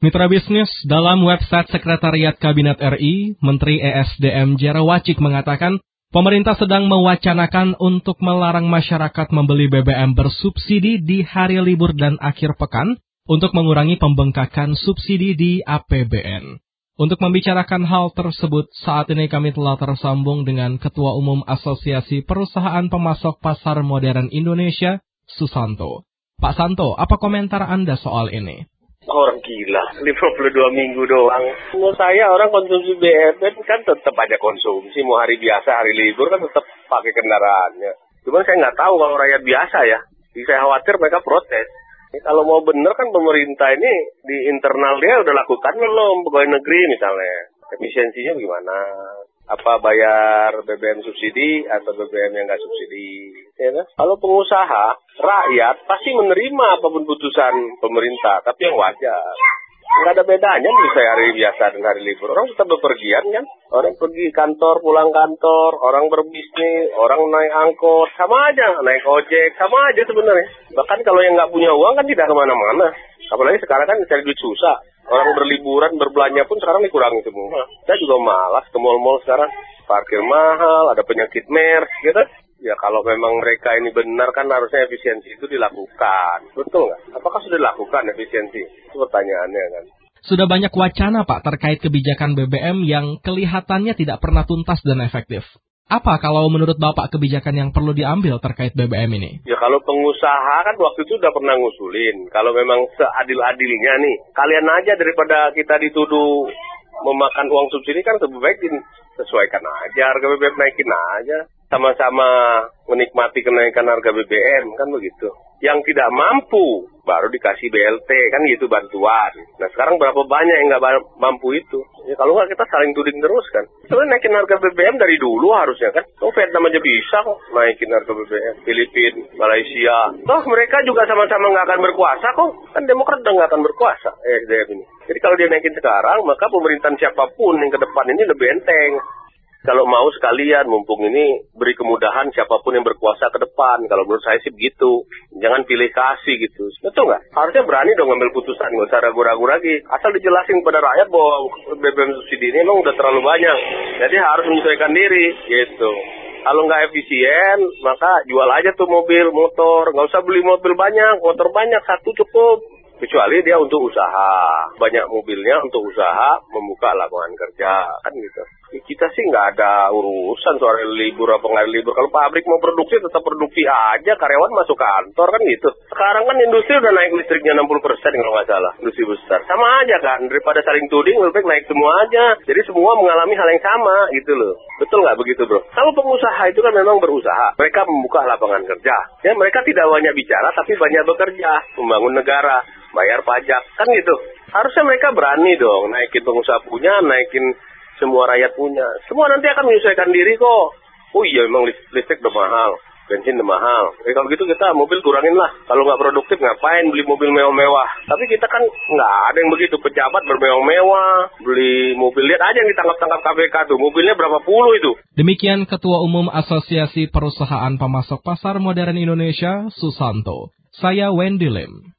Mitra bisnis, dalam website Sekretariat Kabinet RI, Menteri ESDM Jera Wacik mengatakan, pemerintah sedang mewacanakan untuk melarang masyarakat membeli BBM bersubsidi di hari libur dan akhir pekan untuk mengurangi pembengkakan subsidi di APBN. Untuk membicarakan hal tersebut, saat ini kami telah tersambung dengan Ketua Umum Asosiasi Perusahaan Pemasok Pasar Modern Indonesia, Susanto. Pak Santo, apa komentar Anda soal ini? Orang gila, 52 minggu doang. Menurut saya orang konsumsi BBM kan tetap aja konsumsi. Mau hari biasa, hari libur kan tetap pakai kendaraannya. Cuman saya nggak tahu kalau rakyat biasa ya. Jadi saya khawatir mereka protes. Kalau mau bener kan pemerintah ini di internal dia udah lakukan belum pegawai negeri misalnya. Efisiensinya gimana? Apa bayar BBM subsidi atau BBM yang nggak subsidi. Ya kan? Kalau pengusaha, rakyat pasti menerima apa pun putusan pemerintah, tapi yang wajar. Nggak ada bedanya bisa hari biasa dan hari libur. Orang tetap bepergian kan. Orang pergi kantor, pulang kantor, orang berbisnis, orang naik angkot, sama aja. Naik ojek, sama aja sebenarnya. Bahkan kalau yang nggak punya uang kan tidak ke mana-mana. Apalagi sekarang kan cari duit susah. Orang berliburan, berbelanja pun sekarang dikurangi semua. Saya juga malas ke mall-mall sekarang. Parkir mahal, ada penyakit MERS, gitu. Ya kalau memang mereka ini benar kan harusnya efisiensi itu dilakukan. Betul nggak? Apakah sudah dilakukan efisiensi? Itu pertanyaannya kan. Sudah banyak wacana Pak terkait kebijakan BBM yang kelihatannya tidak pernah tuntas dan efektif. Apa kalau menurut Bapak kebijakan yang perlu diambil terkait BBM ini? Ya kalau pengusaha kan waktu itu udah pernah ngusulin. Kalau memang seadil-adilnya nih, kalian aja daripada kita dituduh memakan uang subsidi kan lebih baik disesuaikan aja harga BBM naikin aja. Sama-sama menikmati kenaikan harga BBM kan begitu. Yang tidak mampu baru dikasih BLT kan gitu bantuan. Nah sekarang berapa banyak yang nggak mampu itu? Ya kalau nggak kita saling tuding terus kan. Soalnya naikin harga BBM dari dulu harusnya kan. Oh Vietnam aja bisa kok naikin harga BBM. Filipina, Malaysia. Toh mereka juga sama-sama nggak akan berkuasa kok. Kan Demokrat udah nggak akan berkuasa eh, ini. Jadi kalau dia naikin sekarang maka pemerintahan siapa pun yang ke depan ini lebih enteng kalau mau sekalian mumpung ini beri kemudahan siapa pun yang berkuasa ke depan. Kalau menurut saya sih begitu. Jangan pilih kasih gitu. Betul nggak? Harusnya berani dong ngambil putusan. Nggak usah ragu-ragu lagi. Asal dijelasin kepada rakyat bahwa BBM subsidi ini emang udah terlalu banyak. Jadi harus menyesuaikan diri gitu. Kalau nggak efisien, maka jual aja tuh mobil, motor. Nggak usah beli mobil banyak, motor banyak, satu cukup kecuali dia untuk usaha banyak mobilnya untuk usaha membuka lapangan kerja kan gitu kita sih nggak ada urusan soal libur apa nggak libur. Kalau pabrik mau produksi tetap produksi aja. Karyawan masuk kantor kan gitu. Sekarang kan industri udah naik listriknya 60 persen kalau nggak salah industri besar. Sama aja kan. Daripada saling tuding lebih naik semua aja. Jadi semua mengalami hal yang sama gitu loh. Betul nggak begitu bro? Kalau pengusaha itu kan memang berusaha. Mereka membuka lapangan kerja. Ya mereka tidak banyak bicara tapi banyak bekerja. Membangun negara bayar pajak. Kan gitu. Harusnya mereka berani dong naikin pengusaha punya naikin semua rakyat punya semua nanti akan menyesuaikan diri kok oh iya memang listrik udah mahal bensin udah mahal. Jadi kalau gitu kita mobil kurangin lah. Kalau nggak produktif ngapain beli mobil mewah-mewah. Tapi kita kan nggak ada yang begitu. Pejabat bermewah-mewah. Beli mobil. Lihat aja yang ditangkap-tangkap KPK tuh. Mobilnya berapa puluh itu. Demikian Ketua Umum Asosiasi Perusahaan Pemasok Pasar Modern Indonesia, Susanto. Saya Wendy Lim.